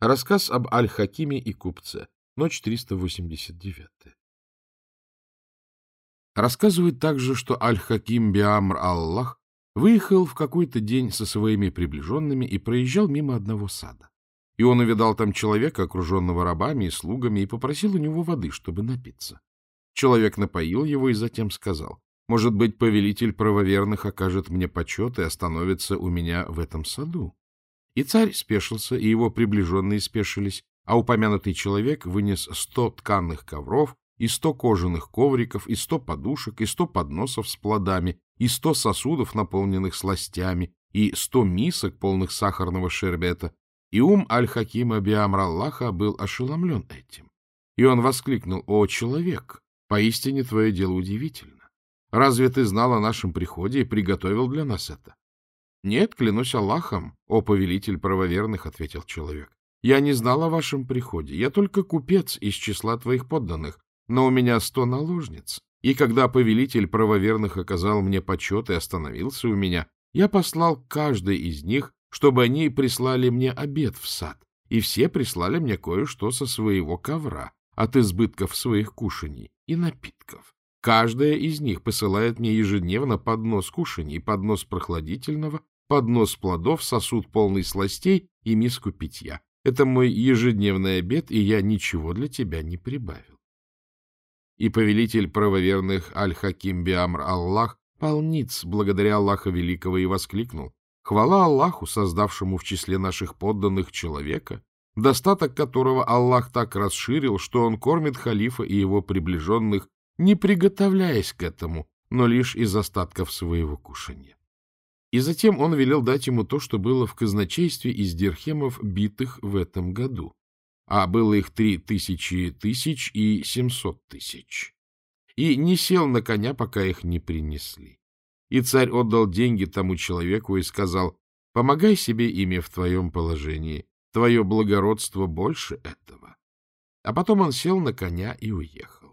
Рассказ об Аль-Хакиме и купце. Ночь 389. Рассказывают также, что Аль-Хаким Биамр Аллах выехал в какой-то день со своими приближенными и проезжал мимо одного сада. И он увидал там человека, окруженного рабами и слугами, и попросил у него воды, чтобы напиться. Человек напоил его и затем сказал, «Может быть, повелитель правоверных окажет мне почет и остановится у меня в этом саду?» И царь спешился, и его приближенные спешились, а упомянутый человек вынес сто тканных ковров, и сто кожаных ковриков, и сто подушек, и сто подносов с плодами, и сто сосудов, наполненных сластями, и сто мисок, полных сахарного шербета. И ум Аль-Хакима Биамраллаха был ошеломлен этим. И он воскликнул, «О, человек, поистине твое дело удивительно. Разве ты знал о нашем приходе и приготовил для нас это? — Нет, клянусь Аллахом, о повелитель правоверных, — ответил человек. — Я не знал о вашем приходе. Я только купец из числа твоих подданных, но у меня сто наложниц. И когда повелитель правоверных оказал мне почет и остановился у меня, я послал каждой из них, чтобы они прислали мне обед в сад, и все прислали мне кое-что со своего ковра, от избытков своих кушаний и напитков. Каждая из них посылает мне ежедневно поднос кушаний, поднос прохладительного поднос плодов, сосуд полный сластей и миску питья. Это мой ежедневный обед, и я ничего для тебя не прибавил. И повелитель правоверных Аль-Хаким Биамр Аллах полниц благодаря Аллаха Великого и воскликнул. Хвала Аллаху, создавшему в числе наших подданных человека, достаток которого Аллах так расширил, что он кормит халифа и его приближенных, не приготовляясь к этому, но лишь из остатков своего кушания. И затем он велел дать ему то, что было в казначействе из дирхемов, битых в этом году. А было их три тысячи тысяч и семьсот тысяч. И не сел на коня, пока их не принесли. И царь отдал деньги тому человеку и сказал, «Помогай себе ими в твоем положении, твое благородство больше этого». А потом он сел на коня и уехал.